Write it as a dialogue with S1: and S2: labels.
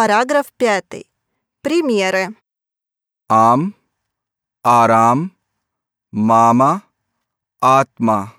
S1: Параграф 5. Примеры.
S2: Ам, Арам, Мама, Атма.